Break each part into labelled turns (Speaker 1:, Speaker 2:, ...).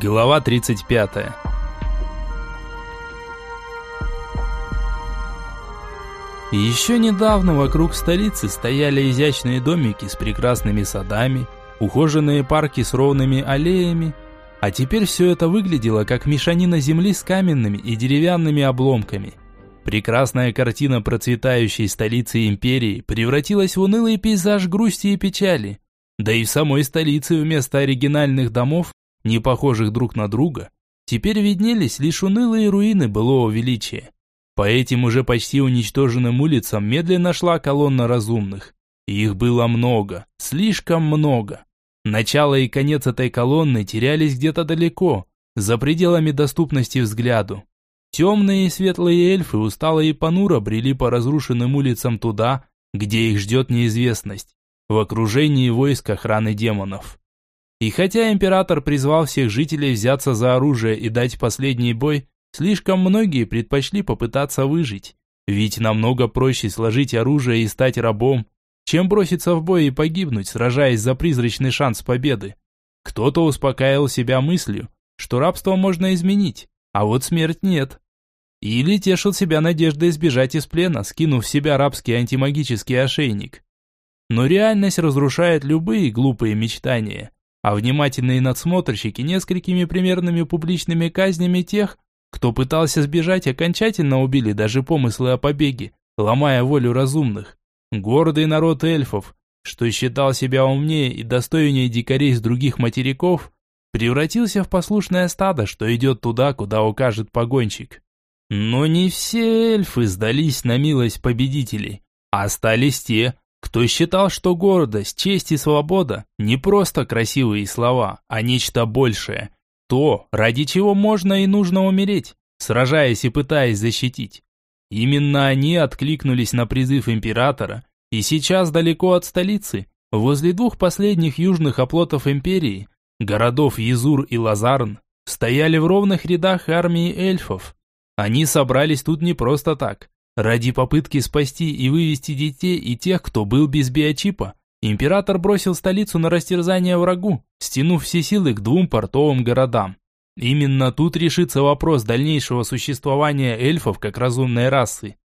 Speaker 1: Глава 35. Еще недавно вокруг столицы стояли изящные домики с прекрасными садами, ухоженные парки с ровными аллеями, а теперь все это выглядело как мешанина земли с каменными и деревянными обломками. Прекрасная картина процветающей столицы империи превратилась в унылый пейзаж грусти и печали. Да и в самой столице вместо оригинальных домов не похожих друг на друга, теперь виднелись лишь унылые руины былого величия. По этим уже почти уничтоженным улицам медленно шла колонна разумных. Их было много, слишком много. Начало и конец этой колонны терялись где-то далеко, за пределами доступности взгляду. Темные и светлые эльфы устало и понуро брели по разрушенным улицам туда, где их ждет неизвестность, в окружении войск охраны демонов. И хотя император призвал всех жителей взяться за оружие и дать последний бой, слишком многие предпочли попытаться выжить. Ведь намного проще сложить оружие и стать рабом, чем броситься в бой и погибнуть, сражаясь за призрачный шанс победы. Кто-то успокаивал себя мыслью, что рабство можно изменить, а вот смерть нет. Или тешил себя надеждой избежать из плена, скинув в себя рабский антимагический ошейник. Но реальность разрушает любые глупые мечтания а внимательные надсмотрщики несколькими примерными публичными казнями тех, кто пытался сбежать, окончательно убили даже помыслы о побеге, ломая волю разумных. Гордый народ эльфов, что считал себя умнее и достойнее дикарей с других материков, превратился в послушное стадо, что идет туда, куда укажет погонщик. Но не все эльфы сдались на милость победителей, а остались те, кто считал, что гордость, честь и свобода не просто красивые слова, а нечто большее. То, ради чего можно и нужно умереть, сражаясь и пытаясь защитить. Именно они откликнулись на призыв императора, и сейчас далеко от столицы, возле двух последних южных оплотов империи, городов Езур и Лазарн, стояли в ровных рядах армии эльфов. Они собрались тут не просто так. Ради попытки спасти и вывести детей и тех, кто был без биочипа, император бросил столицу на растерзание врагу, стянув все силы к двум портовым городам. Именно тут решится вопрос дальнейшего существования эльфов как разумной расы.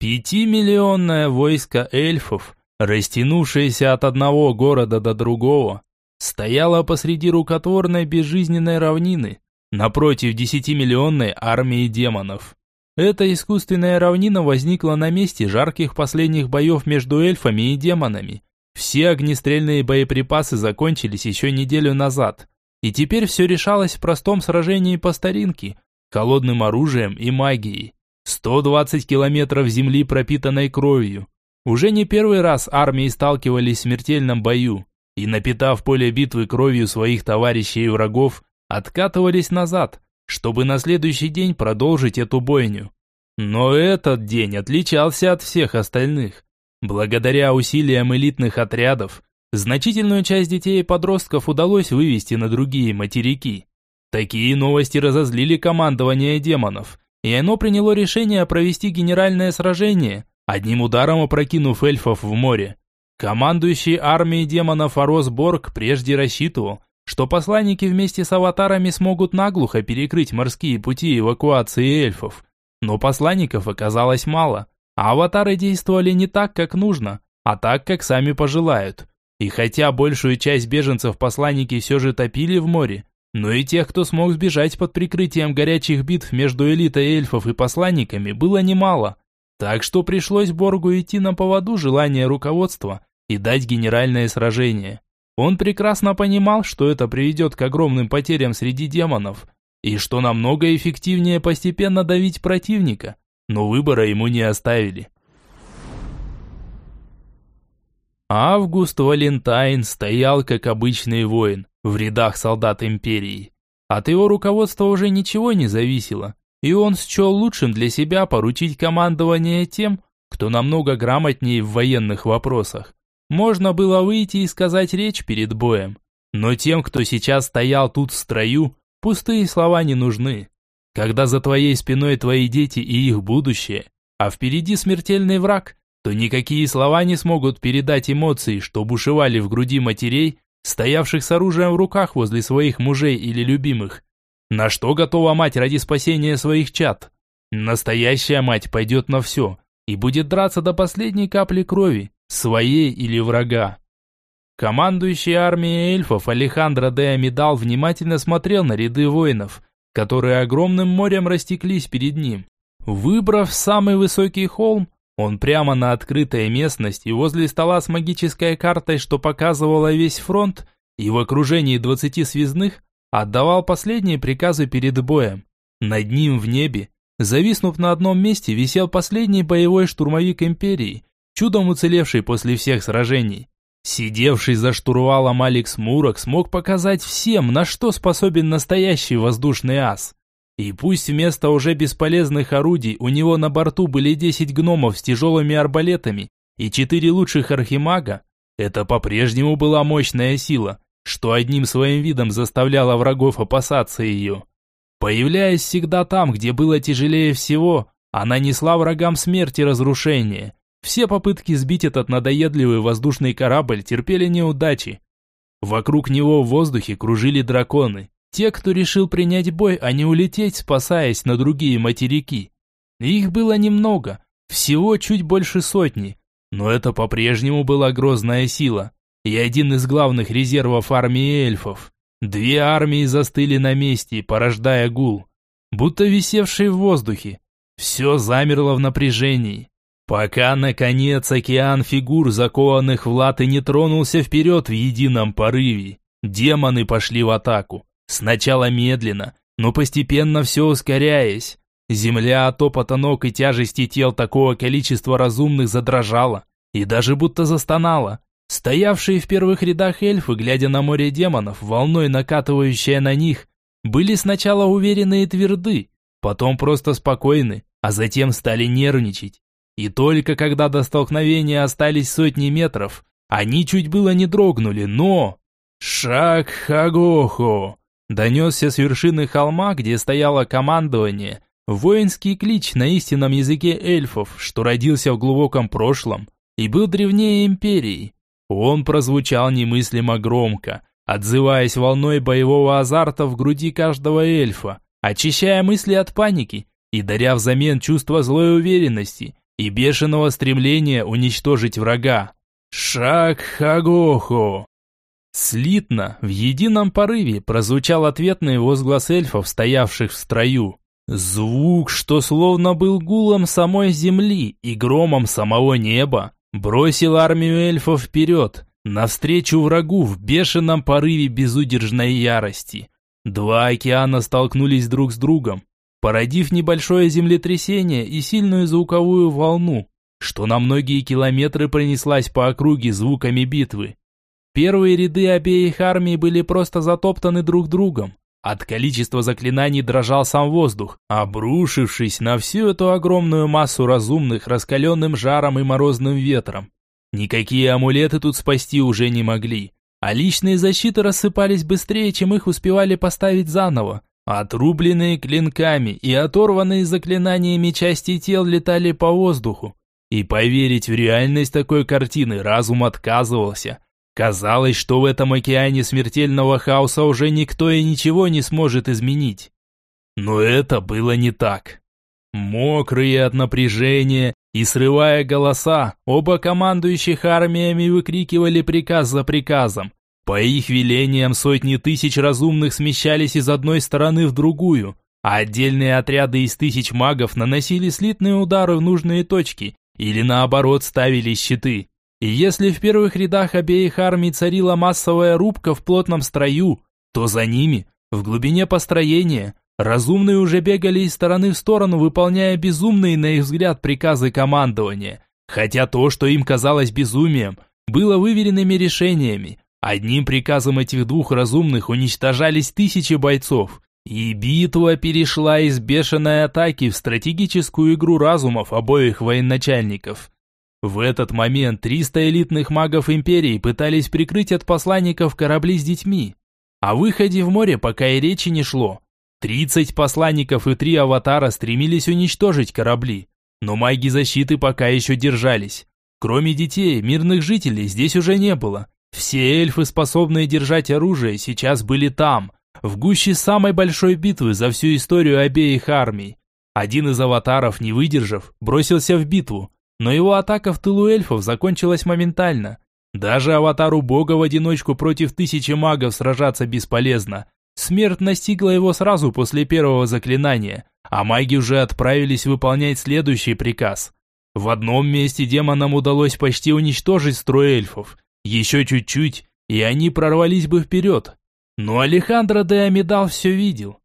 Speaker 1: Пятимиллионное войско эльфов, растянувшееся от одного города до другого, стояло посреди рукотворной безжизненной равнины, напротив десятимиллионной армии демонов. Эта искусственная равнина возникла на месте жарких последних боев между эльфами и демонами. Все огнестрельные боеприпасы закончились еще неделю назад. И теперь все решалось в простом сражении по старинке, холодным оружием и магией. 120 километров земли, пропитанной кровью. Уже не первый раз армии сталкивались в смертельном бою, и напитав поле битвы кровью своих товарищей и врагов, откатывались назад – чтобы на следующий день продолжить эту бойню. Но этот день отличался от всех остальных. Благодаря усилиям элитных отрядов, значительную часть детей и подростков удалось вывести на другие материки. Такие новости разозлили командование демонов, и оно приняло решение провести генеральное сражение, одним ударом опрокинув эльфов в море. Командующий армией демонов Арос Борг прежде рассчитывал, что посланники вместе с аватарами смогут наглухо перекрыть морские пути эвакуации эльфов. Но посланников оказалось мало, а аватары действовали не так, как нужно, а так, как сами пожелают. И хотя большую часть беженцев посланники все же топили в море, но и тех, кто смог сбежать под прикрытием горячих битв между элитой эльфов и посланниками, было немало. Так что пришлось Боргу идти на поводу желания руководства и дать генеральное сражение. Он прекрасно понимал, что это приведет к огромным потерям среди демонов, и что намного эффективнее постепенно давить противника, но выбора ему не оставили. Август Валентайн стоял как обычный воин в рядах солдат империи. От его руководства уже ничего не зависело, и он счел лучшим для себя поручить командование тем, кто намного грамотнее в военных вопросах. Можно было выйти и сказать речь перед боем. Но тем, кто сейчас стоял тут в строю, пустые слова не нужны. Когда за твоей спиной твои дети и их будущее, а впереди смертельный враг, то никакие слова не смогут передать эмоции, что бушевали в груди матерей, стоявших с оружием в руках возле своих мужей или любимых. На что готова мать ради спасения своих чад? Настоящая мать пойдет на все и будет драться до последней капли крови, своей или врага. Командующий армией эльфов Алехандро де Амидал внимательно смотрел на ряды воинов, которые огромным морем растеклись перед ним. Выбрав самый высокий холм, он прямо на открытой местности возле стола с магической картой, что показывала весь фронт, и в окружении двадцати связных, отдавал последние приказы перед боем. Над ним в небе, зависнув на одном месте, висел последний боевой штурмовик Империи, чудом уцелевший после всех сражений. Сидевший за штурвалом Алекс Мурок смог показать всем, на что способен настоящий воздушный ас. И пусть вместо уже бесполезных орудий у него на борту были 10 гномов с тяжелыми арбалетами и 4 лучших архимага, это по-прежнему была мощная сила, что одним своим видом заставляло врагов опасаться ее. Появляясь всегда там, где было тяжелее всего, она несла врагам смерть и разрушение. Все попытки сбить этот надоедливый воздушный корабль терпели неудачи. Вокруг него в воздухе кружили драконы, те, кто решил принять бой, а не улететь, спасаясь на другие материки. Их было немного, всего чуть больше сотни, но это по-прежнему была грозная сила и один из главных резервов армии эльфов. Две армии застыли на месте, порождая гул, будто висевшие в воздухе. Все замерло в напряжении. Пока, наконец, океан фигур, закованных в латы, не тронулся вперед в едином порыве. Демоны пошли в атаку. Сначала медленно, но постепенно все ускоряясь. Земля от опыта ног и тяжести тел такого количества разумных задрожала и даже будто застонала. Стоявшие в первых рядах эльфы, глядя на море демонов, волной накатывающее на них, были сначала уверены и тверды, потом просто спокойны, а затем стали нервничать. И только когда до столкновения остались сотни метров, они чуть было не дрогнули, но... Шаг Хагохо! Донесся с вершины холма, где стояло командование, воинский клич на истинном языке эльфов, что родился в глубоком прошлом и был древнее империи. Он прозвучал немыслимо громко, отзываясь волной боевого азарта в груди каждого эльфа, очищая мысли от паники и даря взамен чувство злой уверенности и бешеного стремления уничтожить врага. Шаг Хагохо! Слитно, в едином порыве, прозвучал ответный возглас эльфов, стоявших в строю. Звук, что словно был гулом самой земли и громом самого неба, бросил армию эльфов вперед, навстречу врагу в бешеном порыве безудержной ярости. Два океана столкнулись друг с другом, породив небольшое землетрясение и сильную звуковую волну, что на многие километры пронеслась по округе звуками битвы. Первые ряды обеих армий были просто затоптаны друг другом. От количества заклинаний дрожал сам воздух, обрушившись на всю эту огромную массу разумных раскаленным жаром и морозным ветром. Никакие амулеты тут спасти уже не могли, а личные защиты рассыпались быстрее, чем их успевали поставить заново. Отрубленные клинками и оторванные заклинаниями части тел летали по воздуху. И поверить в реальность такой картины разум отказывался – Казалось, что в этом океане смертельного хаоса уже никто и ничего не сможет изменить. Но это было не так. Мокрые от напряжения и срывая голоса, оба командующих армиями выкрикивали приказ за приказом. По их велениям сотни тысяч разумных смещались из одной стороны в другую, а отдельные отряды из тысяч магов наносили слитные удары в нужные точки или наоборот ставили щиты. И если в первых рядах обеих армий царила массовая рубка в плотном строю, то за ними, в глубине построения, разумные уже бегали из стороны в сторону, выполняя безумные, на их взгляд, приказы командования. Хотя то, что им казалось безумием, было выверенными решениями. Одним приказом этих двух разумных уничтожались тысячи бойцов. И битва перешла из бешеной атаки в стратегическую игру разумов обоих военачальников. В этот момент 300 элитных магов Империи пытались прикрыть от посланников корабли с детьми. О выходе в море пока и речи не шло. 30 посланников и три аватара стремились уничтожить корабли. Но маги защиты пока еще держались. Кроме детей, мирных жителей здесь уже не было. Все эльфы, способные держать оружие, сейчас были там, в гуще самой большой битвы за всю историю обеих армий. Один из аватаров, не выдержав, бросился в битву, но его атака в тылу эльфов закончилась моментально. Даже аватару бога в одиночку против тысячи магов сражаться бесполезно. Смерть настигла его сразу после первого заклинания, а маги уже отправились выполнять следующий приказ. В одном месте демонам удалось почти уничтожить строй эльфов. Еще чуть-чуть, и они прорвались бы вперед. Но Алехандро де Амидал все видел.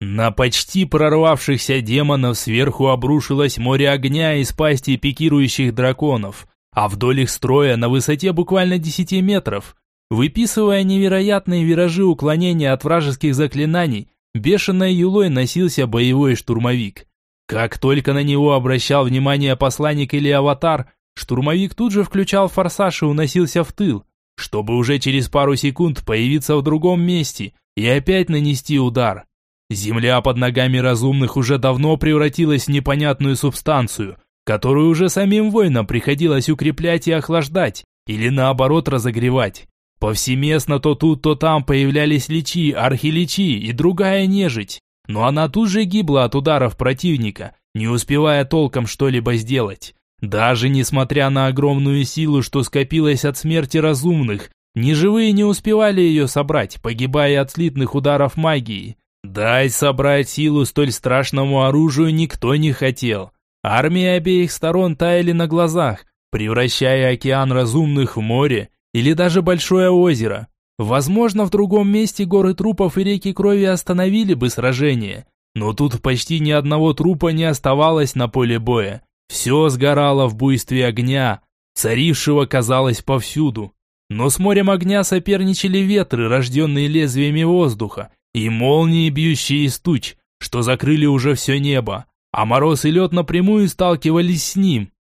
Speaker 1: На почти прорвавшихся демонов сверху обрушилось море огня из пасти пикирующих драконов, а вдоль их строя на высоте буквально 10 метров, выписывая невероятные виражи уклонения от вражеских заклинаний, бешеной юлой носился боевой штурмовик. Как только на него обращал внимание посланник или аватар, штурмовик тут же включал форсаж и уносился в тыл, чтобы уже через пару секунд появиться в другом месте и опять нанести удар. Земля под ногами разумных уже давно превратилась в непонятную субстанцию, которую уже самим воинам приходилось укреплять и охлаждать, или наоборот разогревать. Повсеместно то тут, то там появлялись личи, архиличи и другая нежить. Но она тут же гибла от ударов противника, не успевая толком что-либо сделать. Даже несмотря на огромную силу, что скопилась от смерти разумных, неживые не успевали ее собрать, погибая от слитных ударов магии. Дай собрать силу столь страшному оружию никто не хотел. Армии обеих сторон таяли на глазах, превращая океан разумных в море или даже большое озеро. Возможно, в другом месте горы трупов и реки крови остановили бы сражение, но тут почти ни одного трупа не оставалось на поле боя. Все сгорало в буйстве огня, царившего, казалось, повсюду. Но с морем огня соперничали ветры, рожденные лезвиями воздуха, и молнии, бьющие из туч, что закрыли уже все небо, а мороз и лед напрямую сталкивались с ним.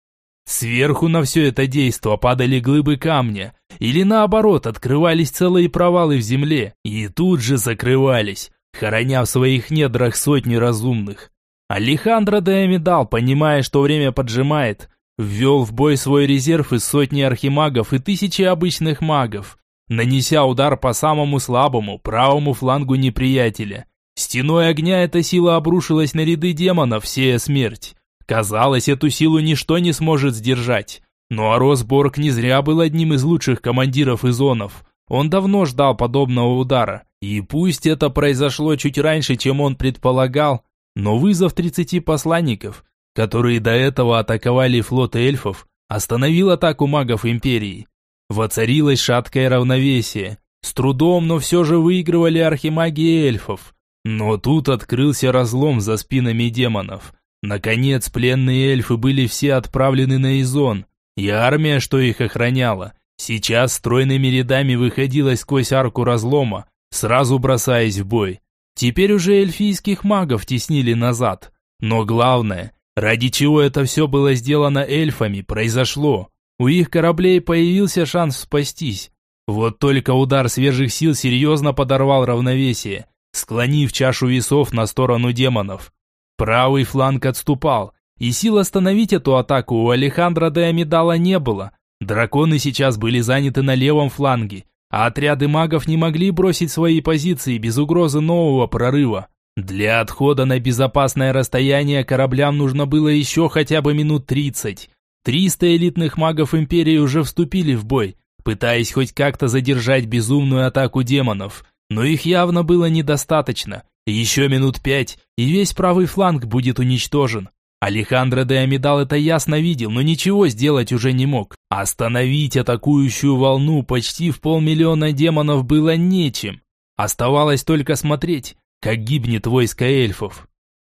Speaker 1: Сверху на все это действо падали глыбы камня, или наоборот, открывались целые провалы в земле, и тут же закрывались, хороня в своих недрах сотни разумных. Алехандро де Амидал, понимая, что время поджимает, ввел в бой свой резерв из сотни архимагов и тысячи обычных магов, нанеся удар по самому слабому, правому флангу неприятеля. Стеной огня эта сила обрушилась на ряды демонов, сея смерть. Казалось, эту силу ничто не сможет сдержать. Но Росборг не зря был одним из лучших командиров изонов. Он давно ждал подобного удара. И пусть это произошло чуть раньше, чем он предполагал, но вызов 30 посланников, которые до этого атаковали флот эльфов, остановил атаку магов Империи. Воцарилось шаткое равновесие. С трудом, но все же выигрывали архимаги эльфов. Но тут открылся разлом за спинами демонов. Наконец, пленные эльфы были все отправлены на Изон, и армия, что их охраняла, сейчас стройными рядами выходила сквозь арку разлома, сразу бросаясь в бой. Теперь уже эльфийских магов теснили назад. Но главное, ради чего это все было сделано эльфами, произошло. У их кораблей появился шанс спастись. Вот только удар свежих сил серьезно подорвал равновесие, склонив чашу весов на сторону демонов. Правый фланг отступал, и сил остановить эту атаку у Алехандра де Амидала не было. Драконы сейчас были заняты на левом фланге, а отряды магов не могли бросить свои позиции без угрозы нового прорыва. Для отхода на безопасное расстояние кораблям нужно было еще хотя бы минут тридцать. Триста элитных магов Империи уже вступили в бой, пытаясь хоть как-то задержать безумную атаку демонов, но их явно было недостаточно. Еще минут пять, и весь правый фланг будет уничтожен. Алехандро де Амидал это ясно видел, но ничего сделать уже не мог. Остановить атакующую волну почти в полмиллиона демонов было нечем. Оставалось только смотреть, как гибнет войско эльфов.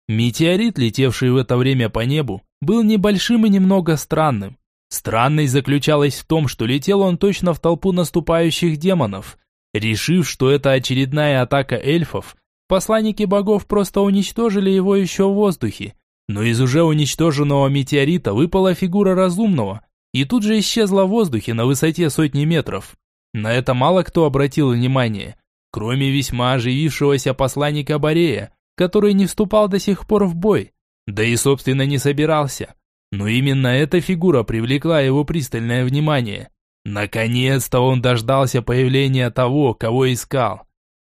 Speaker 1: Метеорит, летевший в это время по небу, был небольшим и немного странным. Странность заключалась в том, что летел он точно в толпу наступающих демонов. Решив, что это очередная атака эльфов, посланники богов просто уничтожили его еще в воздухе. Но из уже уничтоженного метеорита выпала фигура разумного и тут же исчезла в воздухе на высоте сотни метров. На это мало кто обратил внимание, кроме весьма оживившегося посланника Борея, который не вступал до сих пор в бой, да и собственно не собирался. Но именно эта фигура привлекла его пристальное внимание. Наконец-то он дождался появления того, кого искал.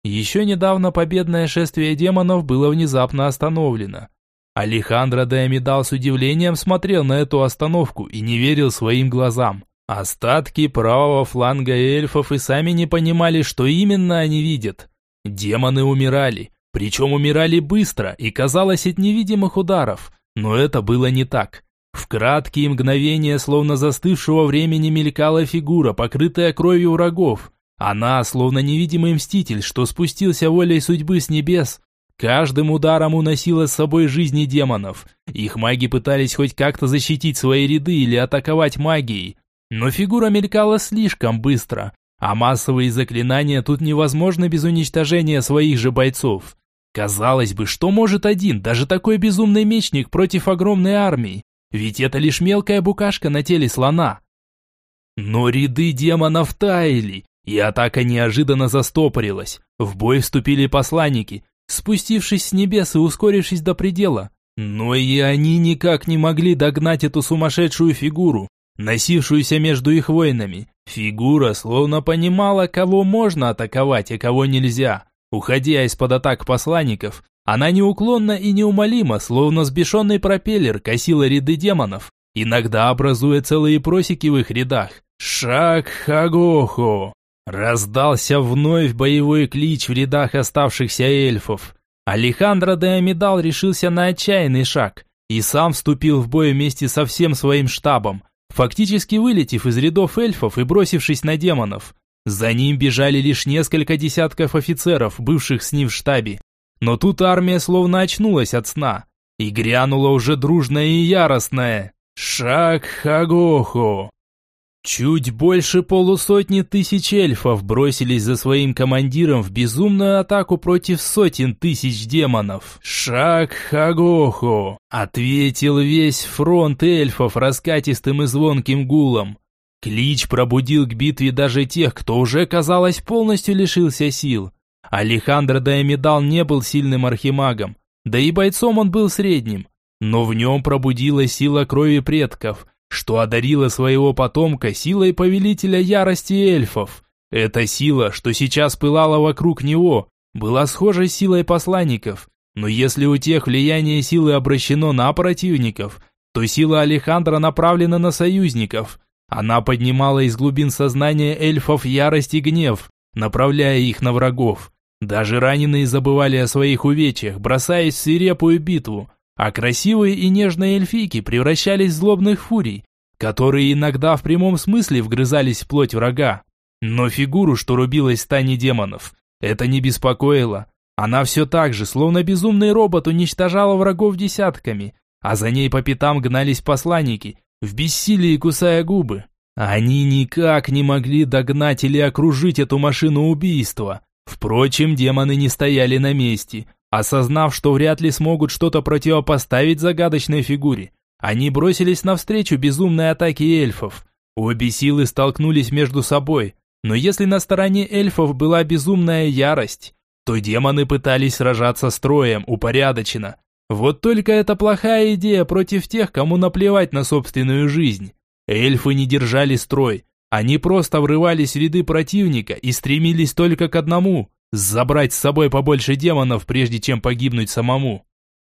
Speaker 1: Еще недавно победное шествие демонов было внезапно остановлено. Алехандро де Амидал с удивлением смотрел на эту остановку и не верил своим глазам. Остатки правого фланга эльфов и сами не понимали, что именно они видят. Демоны умирали, причем умирали быстро и казалось от невидимых ударов, но это было не так. В краткие мгновения, словно застывшего времени, мелькала фигура, покрытая кровью врагов. Она, словно невидимый мститель, что спустился волей судьбы с небес, каждым ударом уносила с собой жизни демонов. Их маги пытались хоть как-то защитить свои ряды или атаковать магией. Но фигура мелькала слишком быстро, а массовые заклинания тут невозможны без уничтожения своих же бойцов. Казалось бы, что может один, даже такой безумный мечник против огромной армии? Ведь это лишь мелкая букашка на теле слона. Но ряды демонов таяли, и атака неожиданно застопорилась. В бой вступили посланники, спустившись с небес и ускорившись до предела. Но и они никак не могли догнать эту сумасшедшую фигуру, носившуюся между их воинами. Фигура словно понимала, кого можно атаковать, а кого нельзя. Уходя из-под атак посланников, она неуклонно и неумолимо, словно сбешенный пропеллер, косила ряды демонов, иногда образуя целые просеки в их рядах. «Шаг Хагохо!» Раздался вновь боевой клич в рядах оставшихся эльфов. Алехандро де Амидал решился на отчаянный шаг и сам вступил в бой вместе со всем своим штабом, фактически вылетев из рядов эльфов и бросившись на демонов. За ним бежали лишь несколько десятков офицеров, бывших с ним в штабе. Но тут армия словно очнулась от сна. И грянула уже дружная и яростная. Шаг Хагохо. Чуть больше полусотни тысяч эльфов бросились за своим командиром в безумную атаку против сотен тысяч демонов. Шаг Хагохо. Ответил весь фронт эльфов раскатистым и звонким гулом. Клич пробудил к битве даже тех, кто уже, казалось, полностью лишился сил. Алехандро Даймедал не был сильным архимагом, да и бойцом он был средним. Но в нем пробудилась сила крови предков, что одарила своего потомка силой повелителя ярости эльфов. Эта сила, что сейчас пылала вокруг него, была схожей с силой посланников. Но если у тех влияние силы обращено на противников, то сила Алехандра направлена на союзников – она поднимала из глубин сознания эльфов ярость и гнев, направляя их на врагов. Даже раненые забывали о своих увечьях, бросаясь в свирепую битву, а красивые и нежные эльфийки превращались в злобных фурий, которые иногда в прямом смысле вгрызались в плоть врага. Но фигуру, что рубилась в стане демонов, это не беспокоило. Она все так же, словно безумный робот, уничтожала врагов десятками, а за ней по пятам гнались посланники, в бессилии кусая губы. Они никак не могли догнать или окружить эту машину убийства. Впрочем, демоны не стояли на месте. Осознав, что вряд ли смогут что-то противопоставить загадочной фигуре, они бросились навстречу безумной атаке эльфов. Обе силы столкнулись между собой, но если на стороне эльфов была безумная ярость, то демоны пытались сражаться строем, упорядоченно, вот только это плохая идея против тех, кому наплевать на собственную жизнь. Эльфы не держали строй. Они просто врывались в ряды противника и стремились только к одному – забрать с собой побольше демонов, прежде чем погибнуть самому.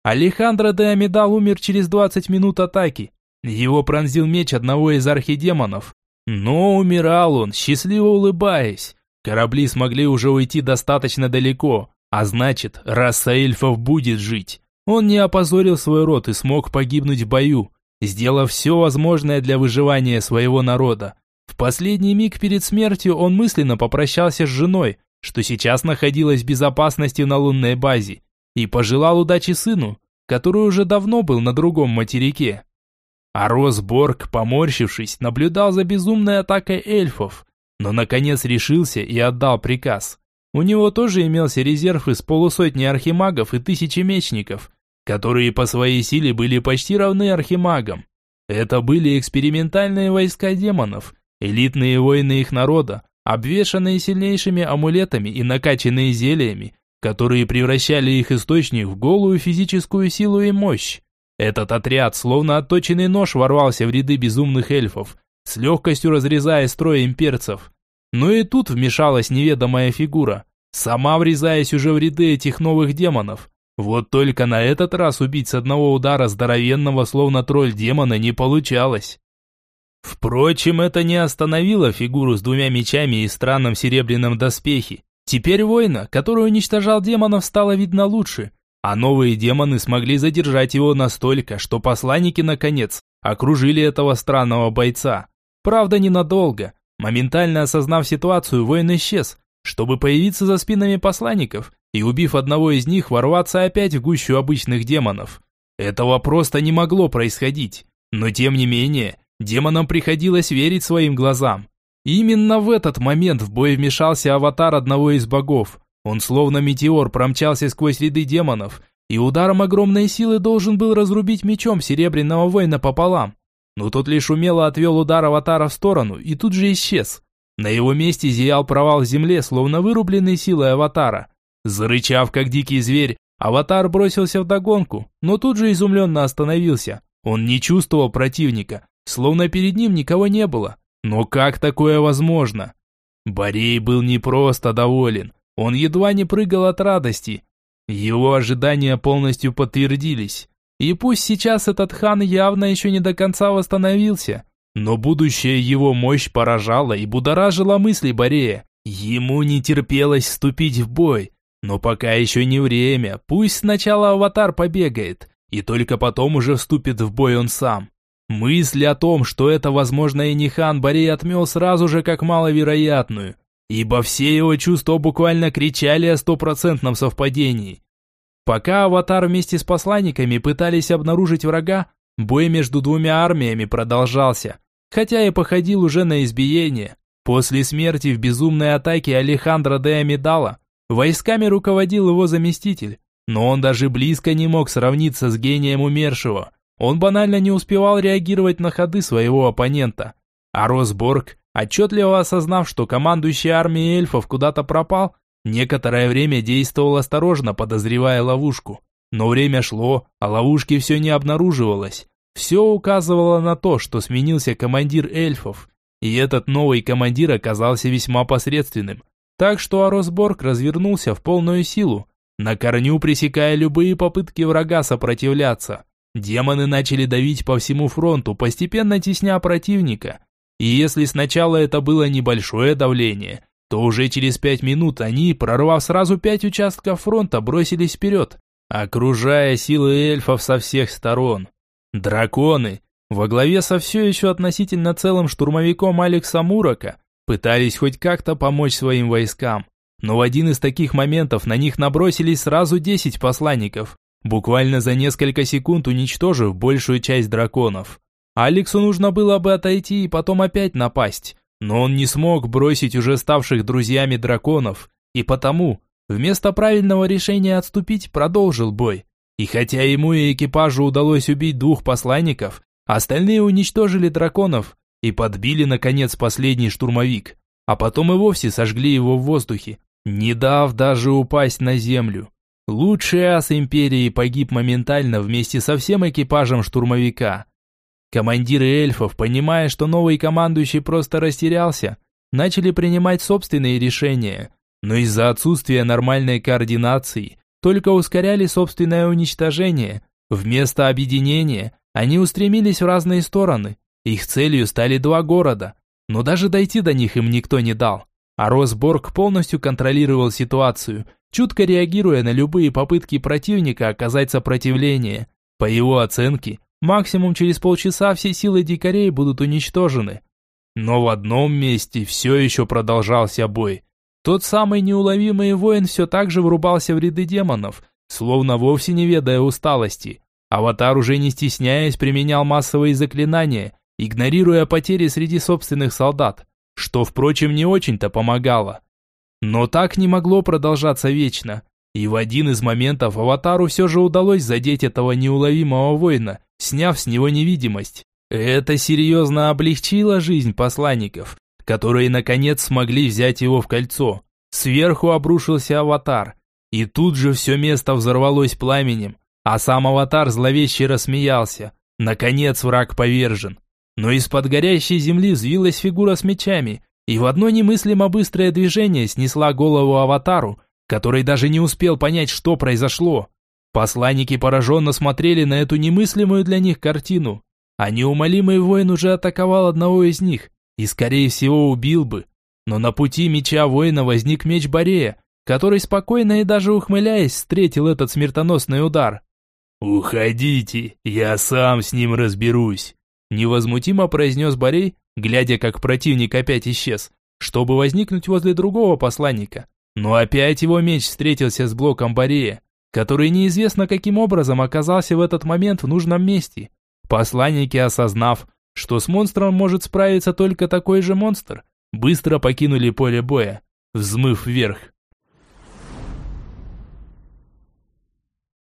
Speaker 1: Алехандро де Амидал умер через 20 минут атаки. Его пронзил меч одного из архидемонов. Но умирал он, счастливо улыбаясь. Корабли смогли уже уйти достаточно далеко, а значит, раса эльфов будет жить. Он не опозорил свой род и смог погибнуть в бою, сделав все возможное для выживания своего народа. В последний миг перед смертью он мысленно попрощался с женой, что сейчас находилась в безопасности на лунной базе, и пожелал удачи сыну, который уже давно был на другом материке. А Росборг, поморщившись, наблюдал за безумной атакой эльфов, но наконец решился и отдал приказ. У него тоже имелся резерв из полусотни архимагов и тысячи мечников, которые по своей силе были почти равны архимагам. Это были экспериментальные войска демонов, элитные воины их народа, обвешанные сильнейшими амулетами и накачанные зельями, которые превращали их источник в голую физическую силу и мощь. Этот отряд, словно отточенный нож, ворвался в ряды безумных эльфов, с легкостью разрезая строй имперцев. Но и тут вмешалась неведомая фигура, сама врезаясь уже в ряды этих новых демонов. Вот только на этот раз убить с одного удара здоровенного, словно тролль демона, не получалось. Впрочем, это не остановило фигуру с двумя мечами и странном серебряном доспехе. Теперь воина, который уничтожал демонов, стало видно лучше, а новые демоны смогли задержать его настолько, что посланники, наконец, окружили этого странного бойца. Правда, ненадолго. Моментально осознав ситуацию, воин исчез, чтобы появиться за спинами посланников и, убив одного из них, ворваться опять в гущу обычных демонов. Этого просто не могло происходить. Но тем не менее, демонам приходилось верить своим глазам. Именно в этот момент в бой вмешался аватар одного из богов. Он словно метеор промчался сквозь ряды демонов и ударом огромной силы должен был разрубить мечом серебряного воина пополам. Но тот лишь умело отвел удар аватара в сторону и тут же исчез. На его месте зиял провал в земле, словно вырубленный силой аватара. Зарычав, как дикий зверь, аватар бросился в догонку, но тут же изумленно остановился. Он не чувствовал противника, словно перед ним никого не было. Но как такое возможно? Борей был не просто доволен, он едва не прыгал от радости. Его ожидания полностью подтвердились. И пусть сейчас этот хан явно еще не до конца восстановился, но будущая его мощь поражала и будоражила мысли Борея. Ему не терпелось вступить в бой, но пока еще не время, пусть сначала аватар побегает, и только потом уже вступит в бой он сам. Мысль о том, что это, возможно, и не хан, Борей отмел сразу же как маловероятную, ибо все его чувства буквально кричали о стопроцентном совпадении. Пока аватар вместе с посланниками пытались обнаружить врага, бой между двумя армиями продолжался, хотя и походил уже на избиение. После смерти в безумной атаке Алехандро де Амидала войсками руководил его заместитель, но он даже близко не мог сравниться с гением умершего. Он банально не успевал реагировать на ходы своего оппонента. А Росборг, отчетливо осознав, что командующий армией эльфов куда-то пропал, некоторое время действовал осторожно, подозревая ловушку. Но время шло, а ловушки все не обнаруживалось. Все указывало на то, что сменился командир эльфов, и этот новый командир оказался весьма посредственным. Так что Аросборг развернулся в полную силу, на корню пресекая любые попытки врага сопротивляться. Демоны начали давить по всему фронту, постепенно тесня противника. И если сначала это было небольшое давление, то уже через пять минут они, прорвав сразу пять участков фронта, бросились вперед, окружая силы эльфов со всех сторон. Драконы, во главе со все еще относительно целым штурмовиком Алекса Мурака, пытались хоть как-то помочь своим войскам. Но в один из таких моментов на них набросились сразу десять посланников, буквально за несколько секунд уничтожив большую часть драконов. Алексу нужно было бы отойти и потом опять напасть, но он не смог бросить уже ставших друзьями драконов, и потому, вместо правильного решения отступить, продолжил бой. И хотя ему и экипажу удалось убить двух посланников, остальные уничтожили драконов и подбили, наконец, последний штурмовик, а потом и вовсе сожгли его в воздухе, не дав даже упасть на землю. Лучший ас Империи погиб моментально вместе со всем экипажем штурмовика. Командиры эльфов, понимая, что новый командующий просто растерялся, начали принимать собственные решения, но из-за отсутствия нормальной координации только ускоряли собственное уничтожение. Вместо объединения они устремились в разные стороны. Их целью стали два города, но даже дойти до них им никто не дал. А Росборг полностью контролировал ситуацию, чутко реагируя на любые попытки противника оказать сопротивление. По его оценке, максимум через полчаса все силы дикарей будут уничтожены. Но в одном месте все еще продолжался бой. Тот самый неуловимый воин все так же врубался в ряды демонов, словно вовсе не ведая усталости. Аватар уже не стесняясь применял массовые заклинания, игнорируя потери среди собственных солдат что, впрочем, не очень-то помогало. Но так не могло продолжаться вечно, и в один из моментов Аватару все же удалось задеть этого неуловимого воина, сняв с него невидимость. Это серьезно облегчило жизнь посланников, которые наконец смогли взять его в кольцо. Сверху обрушился Аватар, и тут же все место взорвалось пламенем, а сам Аватар зловеще рассмеялся. Наконец враг повержен. Но из-под горящей земли взвилась фигура с мечами, и в одно немыслимо быстрое движение снесла голову аватару, который даже не успел понять, что произошло. Посланники пораженно смотрели на эту немыслимую для них картину. А неумолимый воин уже атаковал одного из них и, скорее всего, убил бы. Но на пути меча воина возник меч Борея, который спокойно и даже ухмыляясь встретил этот смертоносный удар. «Уходите, я сам с ним разберусь», – невозмутимо произнес Борей, глядя, как противник опять исчез, чтобы возникнуть возле другого посланника. Но опять его меч встретился с блоком Борея, который неизвестно каким образом оказался в этот момент в нужном месте. Посланники, осознав, что с монстром может справиться только такой же монстр, быстро покинули поле боя, взмыв вверх.